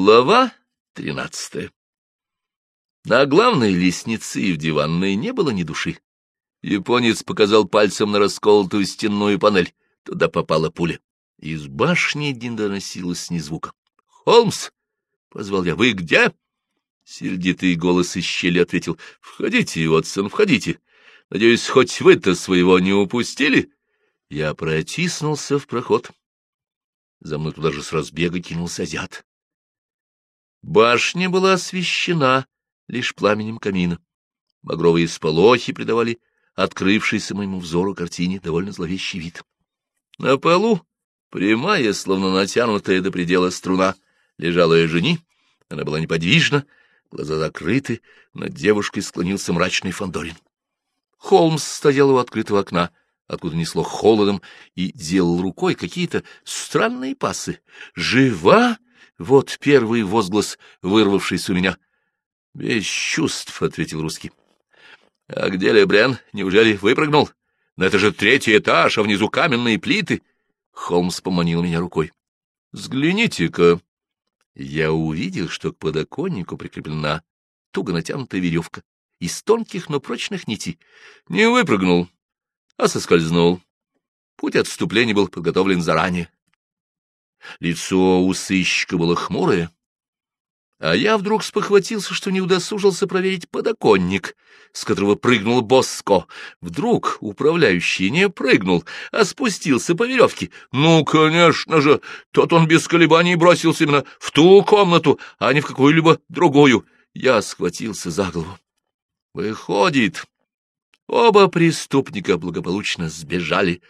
Глава тринадцатая На главной лестнице и в диванной не было ни души. Японец показал пальцем на расколотую стенную панель. Туда попала пуля. Из башни не доносилось ни звука. «Холмс!» — позвал я. «Вы где?» Сердитый голос из щели ответил. «Входите, Уотсон, входите. Надеюсь, хоть вы-то своего не упустили?» Я протиснулся в проход. За мной туда же с разбега кинулся азиат. Башня была освещена лишь пламенем камина. Багровые сполохи придавали открывшейся моему взору картине довольно зловещий вид. На полу, прямая, словно натянутая до предела струна, лежала жени. Она была неподвижна, глаза закрыты, над девушкой склонился мрачный Фандорин. Холмс стоял у открытого окна, откуда несло холодом, и делал рукой какие-то странные пасы. «Жива?» — вот первый возглас, вырвавшийся у меня. «Без чувств», — ответил русский. «А где Лебрен? Неужели выпрыгнул? Но это же третий этаж, а внизу каменные плиты». Холмс поманил меня рукой. «Взгляните-ка». Я увидел, что к подоконнику прикреплена туго натянутая веревка из тонких, но прочных нитей. Не выпрыгнул, а соскользнул. Путь отступления был подготовлен заранее. Лицо у сыщика было хмурое, а я вдруг спохватился, что не удосужился проверить подоконник, с которого прыгнул Боско. Вдруг управляющий не прыгнул, а спустился по веревке. Ну, конечно же, тот он без колебаний бросился именно в ту комнату, а не в какую-либо другую. Я схватился за голову. Выходит, оба преступника благополучно сбежали,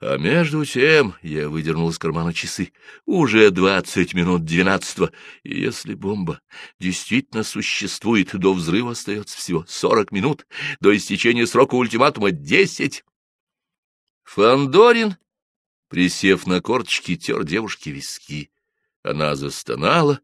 а между тем я выдернул из кармана часы. Уже двадцать минут двенадцатого, и если бомба действительно существует, до взрыва остается всего сорок минут, до истечения срока ультиматума десять. Фандорин, присев на корточки, тер девушке виски. Она застонала,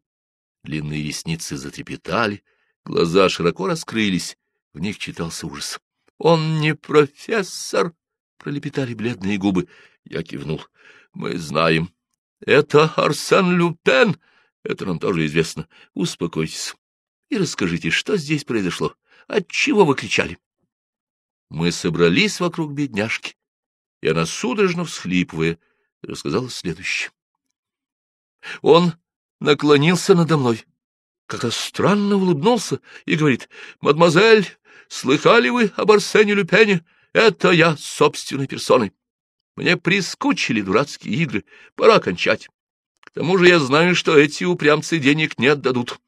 длинные ресницы затрепетали, глаза широко раскрылись, в них читался ужас. «Он не профессор!» Пролепетали бледные губы. Я кивнул. Мы знаем. Это Арсен Люпен. Это нам тоже известно. Успокойтесь и расскажите, что здесь произошло. Отчего вы кричали? Мы собрались вокруг бедняжки, и она, судорожно всхлипывая, рассказала следующее. Он наклонился надо мной, как-то странно улыбнулся и говорит, «Мадемуазель, слыхали вы об Арсене Люпене? Это я собственной персоной. Мне прискучили дурацкие игры, пора кончать. К тому же я знаю, что эти упрямцы денег не отдадут.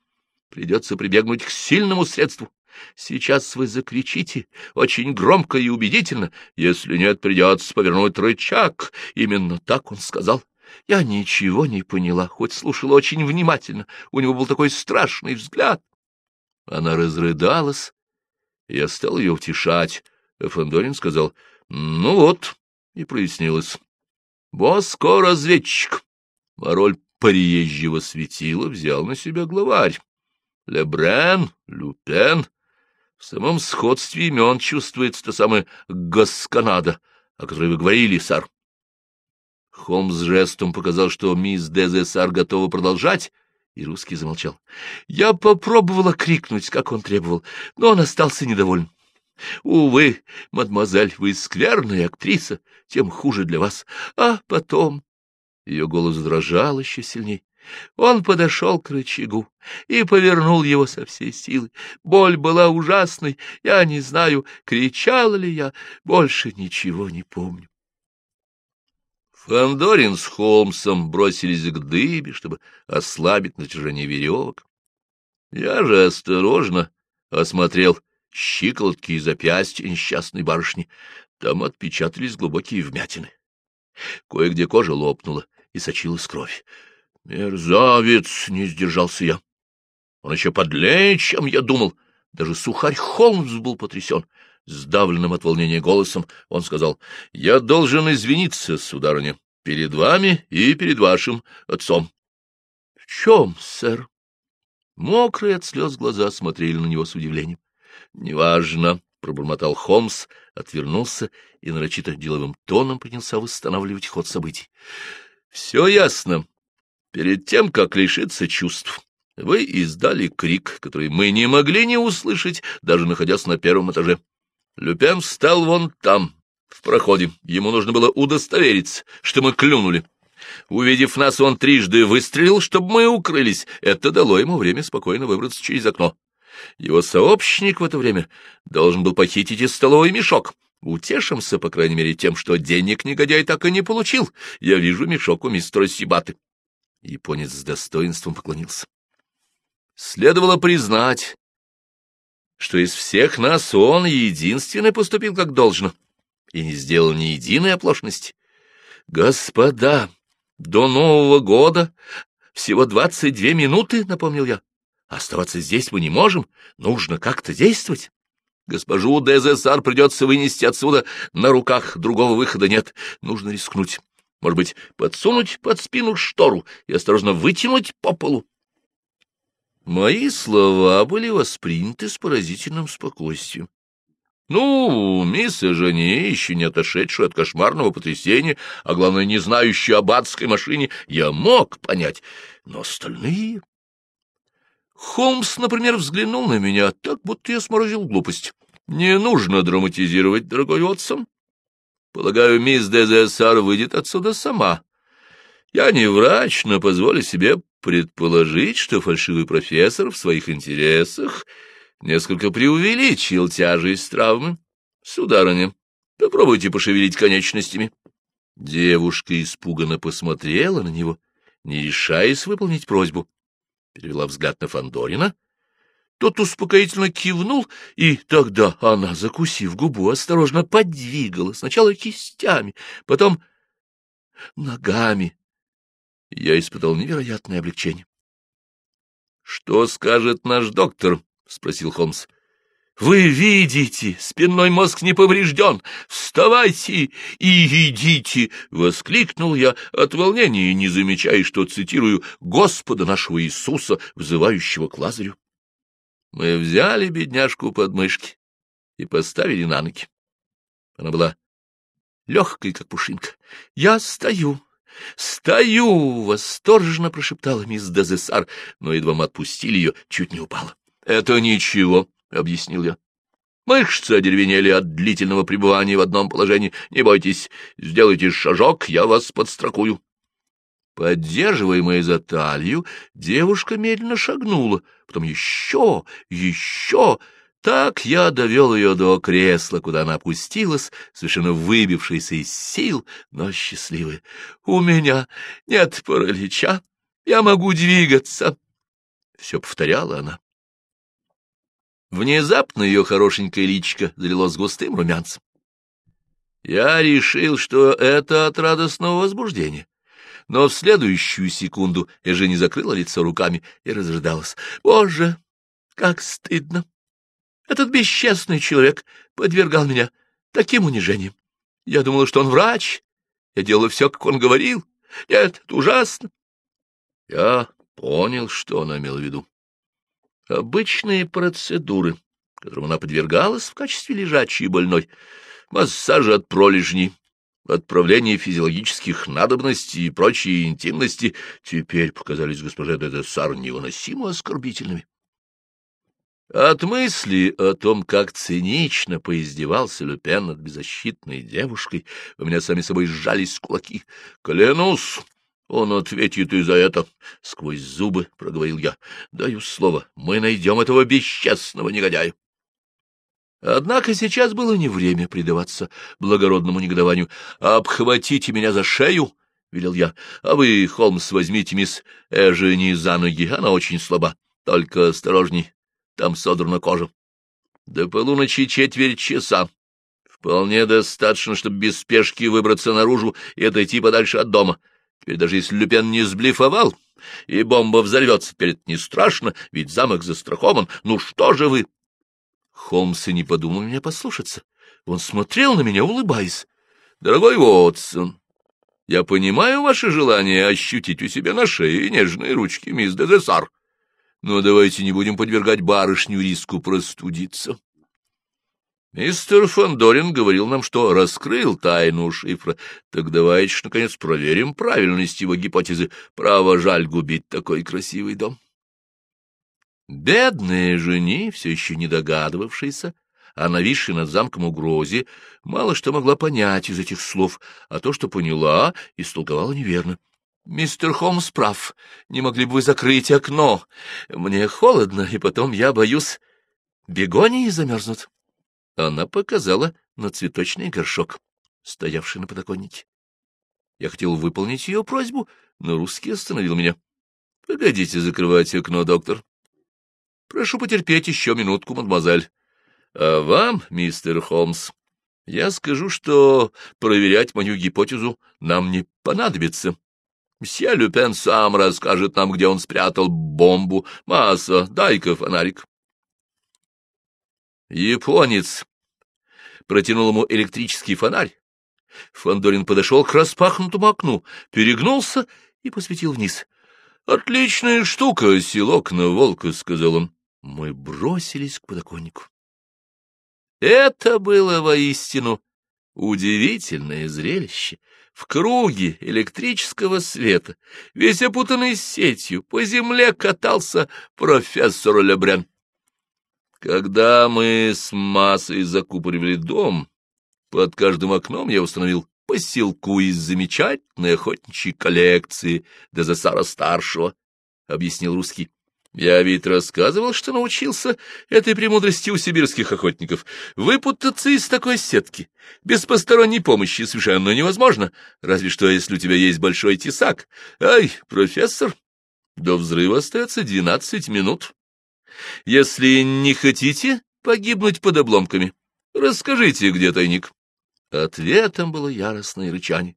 Придется прибегнуть к сильному средству. Сейчас вы закричите очень громко и убедительно. Если нет, придется повернуть рычаг. Именно так он сказал. Я ничего не поняла, хоть слушала очень внимательно. У него был такой страшный взгляд. Она разрыдалась. Я стал ее утешать. Фандорин сказал, ну вот, и прояснилось. Боско разведчик, а роль приезжего светила взял на себя главарь. Лебрен, Люпен. В самом сходстве имен чувствуется то самое «Госканада», о которой вы говорили, сэр. Холмс жестом показал, что мисс Дезесар готова продолжать, и русский замолчал. Я попробовала крикнуть, как он требовал, но он остался недоволен. Увы, мадемуазель, вы скверная актриса, тем хуже для вас. А потом... Ее голос дрожал еще сильней. Он подошел к рычагу и повернул его со всей силы. Боль была ужасной, я не знаю, кричала ли я, больше ничего не помню. Фандорин с Холмсом бросились к дыбе, чтобы ослабить натяжение веревок. Я же осторожно осмотрел щиколотки и запястья несчастной барышни. Там отпечатались глубокие вмятины. Кое-где кожа лопнула и сочилась кровь. «Мерзавец!» — не сдержался я. «Он еще подлее, чем я думал. Даже сухарь Холмс был потрясен. Сдавленным от волнения голосом он сказал, «Я должен извиниться, сударыня, перед вами и перед вашим отцом». «В чем, сэр?» Мокрые от слез глаза смотрели на него с удивлением. Неважно, — пробормотал Холмс, отвернулся и нарочито деловым тоном принялся восстанавливать ход событий. — Все ясно. Перед тем, как лишиться чувств, Вы издали крик, который мы не могли не услышать, даже находясь на первом этаже. Люпен встал вон там, в проходе. Ему нужно было удостовериться, что мы клюнули. Увидев нас, он трижды выстрелил, чтобы мы укрылись. Это дало ему время спокойно выбраться через окно. Его сообщник в это время должен был похитить из столовый мешок. Утешимся, по крайней мере, тем, что денег негодяй так и не получил. Я вижу мешок у мистера Сибаты. Японец с достоинством поклонился. Следовало признать, что из всех нас он единственный поступил как должно и не сделал ни единой оплошности. Господа, до Нового года всего двадцать две минуты, — напомнил я. Оставаться здесь мы не можем, нужно как-то действовать. Госпожу ДЗСР придется вынести отсюда на руках, другого выхода нет. Нужно рискнуть. Может быть, подсунуть под спину штору и осторожно вытянуть по полу. Мои слова были восприняты с поразительным спокойствием. Ну, мисс Жени, еще не отошедшую от кошмарного потрясения, а главное, не знающую об адской машине, я мог понять, но остальные... Холмс, например, взглянул на меня так, будто я сморозил глупость. Не нужно драматизировать, дорогой Отсон. Полагаю, мисс Дезессар выйдет отсюда сама. Я не врач, но позволю себе предположить, что фальшивый профессор в своих интересах несколько преувеличил тяжесть травмы. Сударыня, попробуйте пошевелить конечностями. Девушка испуганно посмотрела на него, не решаясь выполнить просьбу. Перевела взгляд на Фандорина. Тот успокоительно кивнул, и тогда она, закусив губу, осторожно подвигала сначала кистями, потом ногами. Я испытал невероятное облегчение. — Что скажет наш доктор? — спросил Холмс. — Вы видите, спинной мозг не поврежден. Вставайте и идите! — воскликнул я от волнения, не замечая, что цитирую Господа нашего Иисуса, взывающего к Лазарю. Мы взяли бедняжку под мышки и поставили на ноги. Она была легкой, как пушинка. — Я стою, стою! — восторженно прошептала мисс Дезессар, но едва мы отпустили ее, чуть не упала. Это ничего, — объяснил я. Мышцы одеревенели от длительного пребывания в одном положении. Не бойтесь, сделайте шажок, я вас подстрокую. Поддерживаемая за талию, девушка медленно шагнула, потом еще, еще. Так я довел ее до кресла, куда она опустилась, совершенно выбившаяся из сил, но счастливая. «У меня нет паралича, я могу двигаться», — все повторяла она. Внезапно ее хорошенькое личико залилось густым румянцем. Я решил, что это от радостного возбуждения. Но в следующую секунду Эжи не закрыла лицо руками и разрыдалась. «Боже, как стыдно! Этот бесчестный человек подвергал меня таким унижением. Я думала, что он врач. Я делала все, как он говорил. Нет, это ужасно!» Я понял, что он имел в виду. Обычные процедуры, которым она подвергалась в качестве лежачей больной, массажи от пролежней, отправление физиологических надобностей и прочие интимности теперь показались госпоже де Дессар невыносимо оскорбительными. От мысли о том, как цинично поиздевался Люпен над беззащитной девушкой, у меня сами собой сжались кулаки. Клянусь, он ответит и за это. Сквозь зубы проговорил я. Даю слово, мы найдем этого бесчестного негодяя. Однако сейчас было не время предаваться благородному негодованию. «Обхватите меня за шею!» — велел я. «А вы, Холмс, возьмите мисс Эжени за ноги, она очень слаба. Только осторожней, там содрана кожа. До полуночи четверть часа. Вполне достаточно, чтобы без спешки выбраться наружу и отойти подальше от дома. Теперь даже если Люпен не сблифовал, и бомба взорвется, теперь это не страшно, ведь замок застрахован. Ну что же вы? Холмс и не подумал меня послушаться. Он смотрел на меня, улыбаясь. Дорогой Уотсон, я понимаю ваше желание ощутить у себя на шее нежные ручки мисс Дезессар, но давайте не будем подвергать барышню риску простудиться. Мистер Фандорин говорил нам, что раскрыл тайну шифра. Так давайте, наконец, проверим правильность его гипотезы. Право жаль губить такой красивый дом. Бедная жени, все еще не догадывавшаяся о нависшей над замком угрозе, мало что могла понять из этих слов, а то, что поняла, истолковала неверно. — Мистер Холмс прав. Не могли бы вы закрыть окно? Мне холодно, и потом я боюсь... Бегонии замерзнут. Она показала на цветочный горшок, стоявший на подоконнике. Я хотел выполнить ее просьбу, но русский остановил меня. — Погодите закрывать окно, доктор. — Прошу потерпеть еще минутку, мадемуазель. А вам, мистер Холмс, я скажу, что проверять мою гипотезу нам не понадобится. Мсье Люпен сам расскажет нам, где он спрятал бомбу. Масса, дай-ка фонарик. Японец протянул ему электрический фонарь. Фандорин подошел к распахнутому окну, перегнулся и посветил вниз. — Отличная штука, селок на волка, — сказал он. Мы бросились к подоконнику. Это было воистину удивительное зрелище в круге электрического света, весь опутанный сетью, по земле катался профессор Лебрен. Когда мы с массой закупоривали дом, под каждым окном я установил посилку из замечательной охотничьей коллекции Дезасара-старшего, — объяснил русский. Я ведь рассказывал, что научился этой премудрости у сибирских охотников. Выпутаться из такой сетки без посторонней помощи совершенно невозможно, разве что если у тебя есть большой тесак. Ай, профессор, до взрыва остается двенадцать минут. Если не хотите погибнуть под обломками, расскажите, где тайник. Ответом было яростное рычание.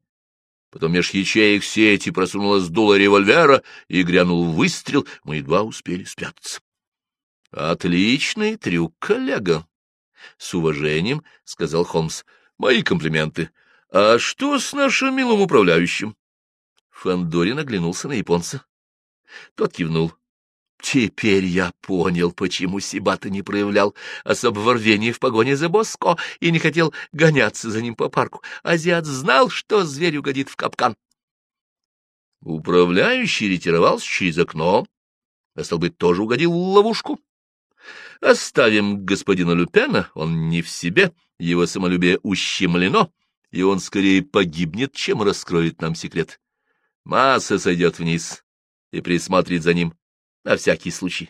Потом меж ячеек сети просунулась дуло револьвера и грянул выстрел, мы едва успели спрятаться. — Отличный трюк, коллега! — с уважением сказал Холмс. — Мои комплименты. А что с нашим милым управляющим? Фандорин оглянулся на японца. Тот кивнул. Теперь я понял, почему Сибата не проявлял особого рвения в погоне за Боско и не хотел гоняться за ним по парку. Азиат знал, что зверь угодит в капкан. Управляющий ретировался через окно, а, стал быть, тоже угодил в ловушку. Оставим господина Люпена, он не в себе, его самолюбие ущемлено, и он скорее погибнет, чем раскроет нам секрет. Масса сойдет вниз и присмотрит за ним на всякий случай.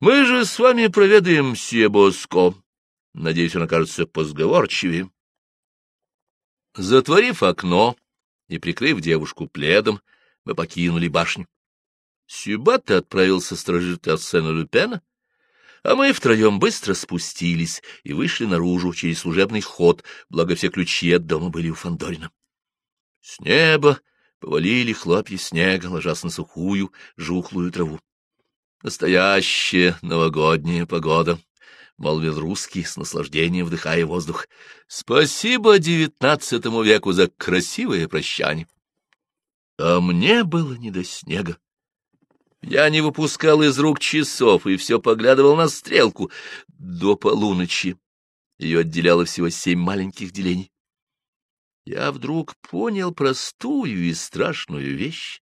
Мы же с вами проведаем Себоско. Надеюсь, он окажется позговорчивее. Затворив окно и прикрыв девушку пледом, мы покинули башню. Сюбата отправился сторожить Арсена Люпена, а мы втроем быстро спустились и вышли наружу через служебный ход, благо все ключи от дома были у Фандорина. С неба Повалили хлопья снега, ложась на сухую, жухлую траву. Настоящая новогодняя погода, — молвил русский, с наслаждением вдыхая воздух. Спасибо девятнадцатому веку за красивое прощание. А мне было не до снега. Я не выпускал из рук часов и все поглядывал на стрелку до полуночи. Ее отделяло всего семь маленьких делений я вдруг понял простую и страшную вещь.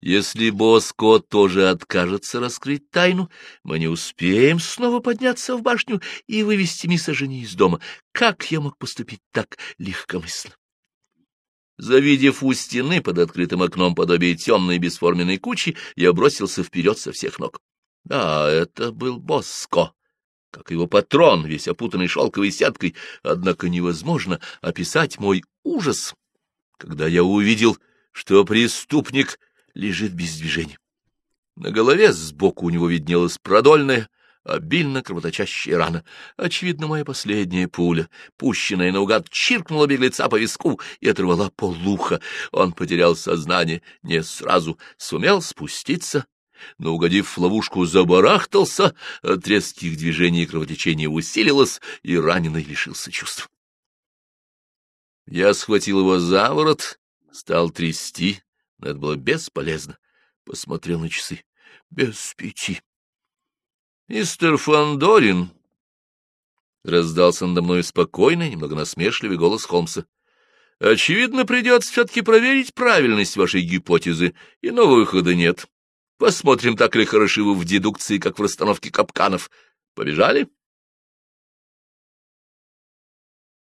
Если Боско тоже откажется раскрыть тайну, мы не успеем снова подняться в башню и вывести мисс Жени из дома. Как я мог поступить так легкомысленно? Завидев у стены под открытым окном подобие темной бесформенной кучи, я бросился вперед со всех ног. Да, это был Боско как его патрон, весь опутанный шелковой сеткой, однако невозможно описать мой ужас, когда я увидел, что преступник лежит без движения. На голове сбоку у него виднелась продольная, обильно кровоточащая рана. Очевидно, моя последняя пуля, пущенная наугад, чиркнула беглеца по виску и оторвала полуха. Он потерял сознание не сразу, сумел спуститься но, угодив в ловушку, забарахтался, от резких движений кровотечение усилилось, и раненый лишился чувств. Я схватил его за ворот, стал трясти, но это было бесполезно. Посмотрел на часы. Без пяти. «Мистер Фандорин!» Раздался надо мной спокойный, немного насмешливый голос Холмса. «Очевидно, придется все-таки проверить правильность вашей гипотезы, и нового выхода нет. Посмотрим, так ли хороши вы в дедукции, как в расстановке капканов. Побежали?